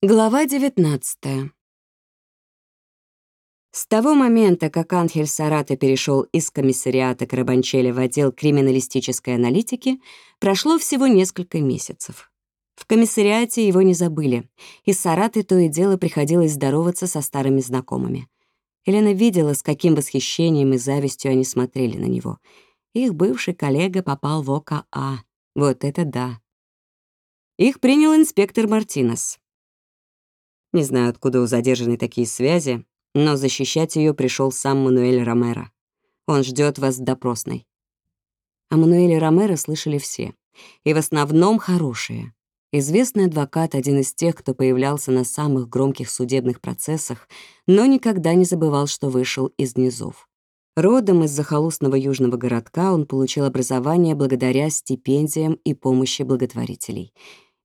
Глава 19 С того момента, как Анхель Сарата перешел из комиссариата Карабанчеля в отдел криминалистической аналитики, прошло всего несколько месяцев. В комиссариате его не забыли, и Сараты то и дело приходилось здороваться со старыми знакомыми. Елена видела, с каким восхищением и завистью они смотрели на него. Их бывший коллега попал в ОКА. Вот это да. Их принял инспектор Мартинес. Не знаю, откуда у задержанной такие связи, но защищать ее пришел сам Мануэль Ромеро. Он ждет вас в допросной. О Мануэле Ромеро слышали все, и в основном хорошие. Известный адвокат — один из тех, кто появлялся на самых громких судебных процессах, но никогда не забывал, что вышел из низов. Родом из захолустного южного городка он получил образование благодаря стипендиям и помощи благотворителей.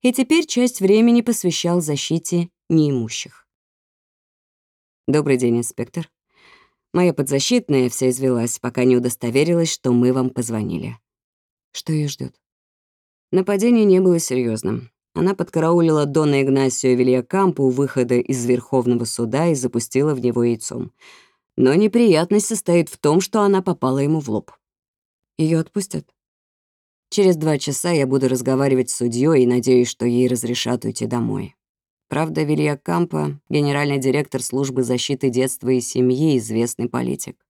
И теперь часть времени посвящал защите неимущих. «Добрый день, инспектор. Моя подзащитная вся извелась, пока не удостоверилась, что мы вам позвонили». Что ее ждет? Нападение не было серьезным. Она подкараулила Дона Игнасио Вильякампу у выхода из Верховного суда и запустила в него яйцом. Но неприятность состоит в том, что она попала ему в лоб. Ее отпустят? Через два часа я буду разговаривать с судьей и надеюсь, что ей разрешат уйти домой. Правда, Вилья Кампа — генеральный директор службы защиты детства и семьи, известный политик.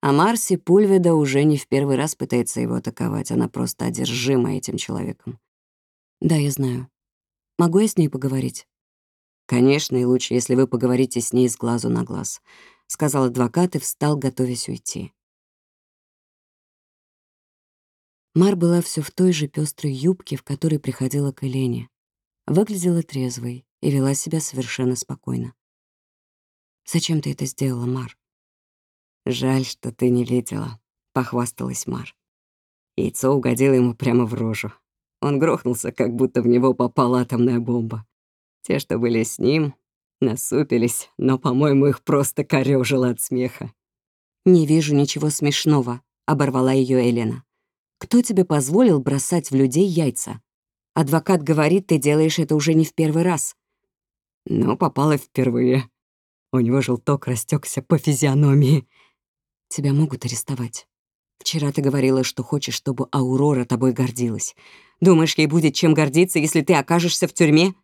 А Марси Пульведа уже не в первый раз пытается его атаковать, она просто одержима этим человеком. Да, я знаю. Могу я с ней поговорить? Конечно, и лучше, если вы поговорите с ней с глазу на глаз, сказал адвокат и встал, готовясь уйти. Мар была все в той же пестрой юбке, в которой приходила к Елене. Выглядела трезвой, и вела себя совершенно спокойно. «Зачем ты это сделала, Мар?» «Жаль, что ты не видела», — похвасталась Мар. Яйцо угодило ему прямо в рожу. Он грохнулся, как будто в него попала атомная бомба. Те, что были с ним, насупились, но, по-моему, их просто корёжило от смеха. «Не вижу ничего смешного», — оборвала ее Элена. «Кто тебе позволил бросать в людей яйца? Адвокат говорит, ты делаешь это уже не в первый раз но попала впервые. У него желток растекся по физиономии. Тебя могут арестовать. Вчера ты говорила, что хочешь, чтобы Аурора тобой гордилась. Думаешь, ей будет чем гордиться, если ты окажешься в тюрьме?»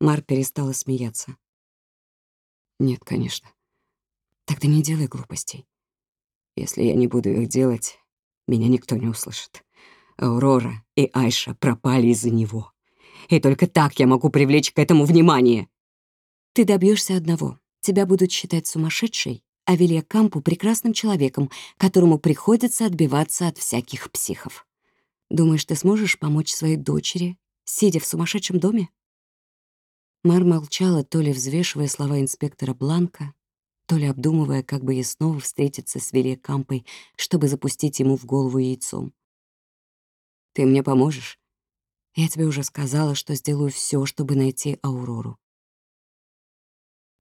Мар перестала смеяться. «Нет, конечно. Тогда не делай глупостей. Если я не буду их делать, меня никто не услышит. Аурора и Айша пропали из-за него и только так я могу привлечь к этому внимание. Ты добьешься одного. Тебя будут считать сумасшедшей, а Вилья Кампу — прекрасным человеком, которому приходится отбиваться от всяких психов. Думаешь, ты сможешь помочь своей дочери, сидя в сумасшедшем доме? Мар молчала, то ли взвешивая слова инспектора Бланка, то ли обдумывая, как бы ей снова встретиться с Вилья Кампой, чтобы запустить ему в голову яйцом. «Ты мне поможешь?» Я тебе уже сказала, что сделаю все, чтобы найти Аурору.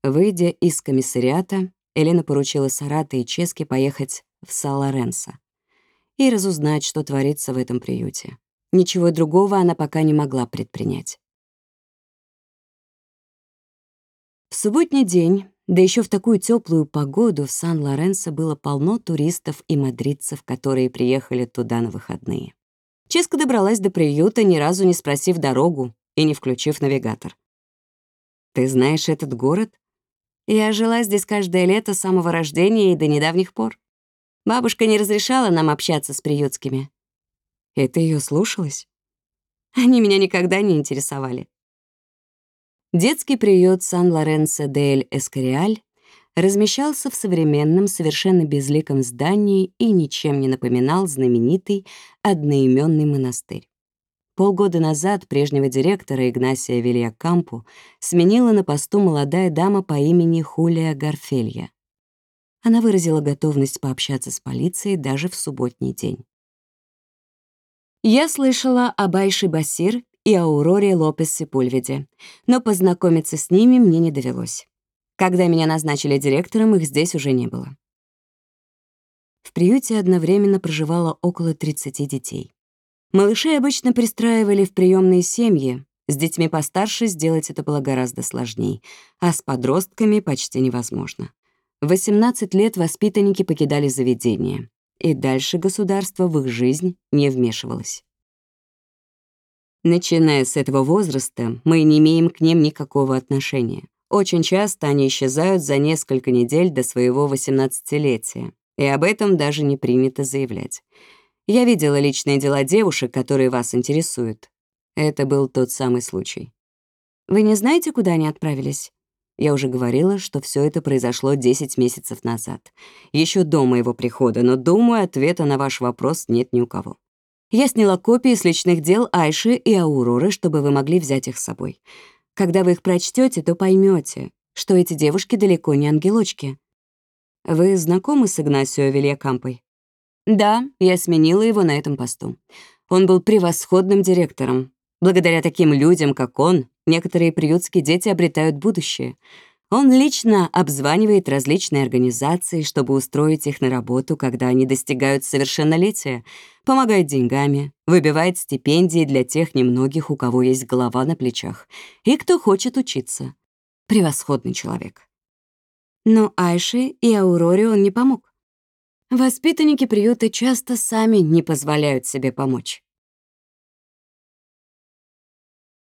Выйдя из комиссариата, Елена поручила Сарате и Ческе поехать в Сан-Лоренсо и разузнать, что творится в этом приюте. Ничего другого она пока не могла предпринять. В субботний день, да еще в такую теплую погоду, в Сан-Лоренсо было полно туристов и мадридцев, которые приехали туда на выходные. Ческа добралась до приюта, ни разу не спросив дорогу и не включив навигатор. «Ты знаешь этот город?» «Я жила здесь каждое лето с самого рождения и до недавних пор. Бабушка не разрешала нам общаться с приютскими». «И ты ее слушалась?» «Они меня никогда не интересовали». Детский приют Сан-Лоренцо-дель-Эскориаль размещался в современном, совершенно безликом здании и ничем не напоминал знаменитый одноименный монастырь. Полгода назад прежнего директора Игнасия Вильякампу сменила на посту молодая дама по имени Хулия Гарфелья. Она выразила готовность пообщаться с полицией даже в субботний день. Я слышала об Айше Басир и Ауроре Лопес Сепульведе, но познакомиться с ними мне не довелось. Когда меня назначили директором, их здесь уже не было. В приюте одновременно проживало около 30 детей. Малышей обычно пристраивали в приемные семьи, С детьми постарше сделать это было гораздо сложнее, а с подростками почти невозможно. В 18 лет воспитанники покидали заведение, и дальше государство в их жизнь не вмешивалось. Начиная с этого возраста, мы не имеем к ним никакого отношения. Очень часто они исчезают за несколько недель до своего 18-летия, и об этом даже не принято заявлять. Я видела личные дела девушек, которые вас интересуют. Это был тот самый случай. Вы не знаете, куда они отправились? Я уже говорила, что все это произошло 10 месяцев назад, еще до моего прихода, но, думаю, ответа на ваш вопрос нет ни у кого. Я сняла копии с личных дел Айши и Ауроры, чтобы вы могли взять их с собой. Когда вы их прочтете, то поймете, что эти девушки далеко не ангелочки. Вы знакомы с Игнасио Вильякампой? Да, я сменила его на этом посту. Он был превосходным директором, Благодаря таким людям, как он, некоторые приютские дети обретают будущее. Он лично обзванивает различные организации, чтобы устроить их на работу, когда они достигают совершеннолетия, помогает деньгами, выбивает стипендии для тех немногих, у кого есть голова на плечах, и кто хочет учиться. Превосходный человек. Но Айше и Ауроре он не помог. Воспитанники приюта часто сами не позволяют себе помочь.